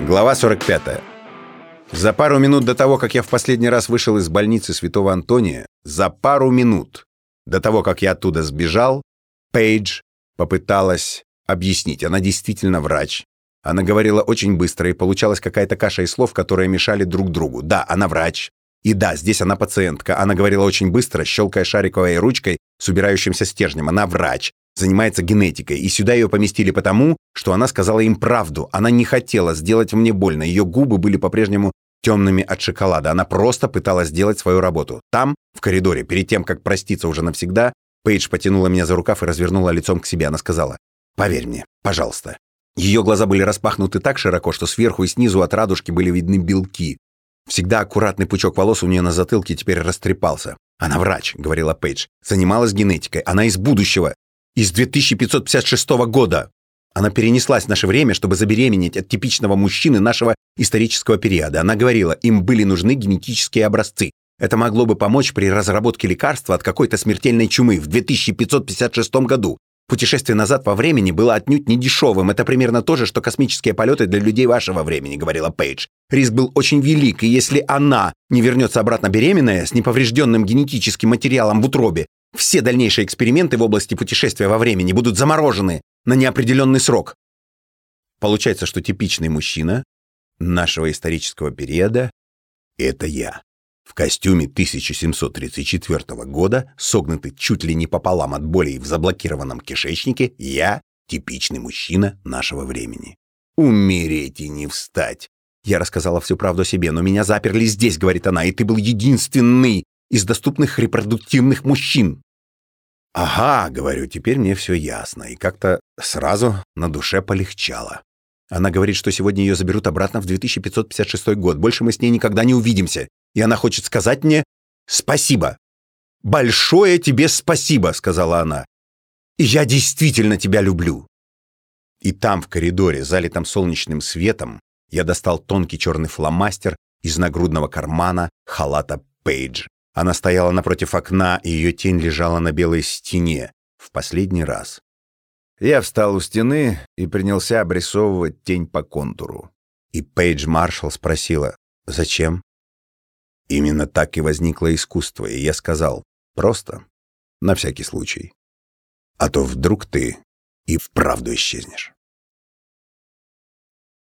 Глава 45. За пару минут до того, как я в последний раз вышел из больницы Святого Антония, за пару минут до того, как я оттуда сбежал, Пейдж попыталась объяснить. Она действительно врач. Она говорила очень быстро, и получалась какая-то каша из слов, которые мешали друг другу. Да, она врач. И да, здесь она пациентка. Она говорила очень быстро, щелкая шариковой ручкой с убирающимся стержнем. Она врач занимается генетикой, и сюда ее поместили потому, что она сказала им правду. Она не хотела сделать мне больно, ее губы были по-прежнему темными от шоколада. Она просто пыталась сделать свою работу. Там, в коридоре, перед тем, как проститься уже навсегда, Пейдж потянула меня за рукав и развернула лицом к себе. Она сказала, «Поверь мне, пожалуйста». Ее глаза были распахнуты так широко, что сверху и снизу от радужки были видны белки. Всегда аккуратный пучок волос у нее на затылке теперь растрепался. «Она врач», — говорила Пейдж. «Занималась генетикой. Она из будущего из 2556 года. Она перенеслась в наше время, чтобы забеременеть от типичного мужчины нашего исторического периода. Она говорила, им были нужны генетические образцы. Это могло бы помочь при разработке лекарства от какой-то смертельной чумы в 2556 году. Путешествие назад во времени было отнюдь не дешевым. Это примерно то же, что космические полеты для людей вашего времени, говорила Пейдж. Риск был очень велик, и если она не вернется обратно беременная, с неповрежденным генетическим материалом в утробе, все дальнейшие эксперименты в области путешествия во времени будут заморожены на неопределенный срок. Получается, что типичный мужчина нашего исторического периода — это я. В костюме 1734 года, согнутый чуть ли не пополам от боли в заблокированном кишечнике, я — типичный мужчина нашего времени. Умереть и не встать. Я рассказала всю правду себе, но меня заперли здесь, говорит она, и ты был единственный из доступных репродуктивных мужчин. «Ага», — говорю, — «теперь мне все ясно». И как-то сразу на душе полегчало. Она говорит, что сегодня ее заберут обратно в 2556 год. Больше мы с ней никогда не увидимся. И она хочет сказать мне «спасибо». «Большое тебе спасибо», — сказала она. «И я действительно тебя люблю». И там, в коридоре, залитом солнечным светом, я достал тонкий черный фломастер из нагрудного кармана халата Пейдж. Она стояла напротив окна, и ее тень лежала на белой стене. В последний раз. Я встал у стены и принялся обрисовывать тень по контуру. И Пейдж Маршалл спросила, «Зачем?» Именно так и возникло искусство, и я сказал, «Просто, на всякий случай. А то вдруг ты и вправду исчезнешь».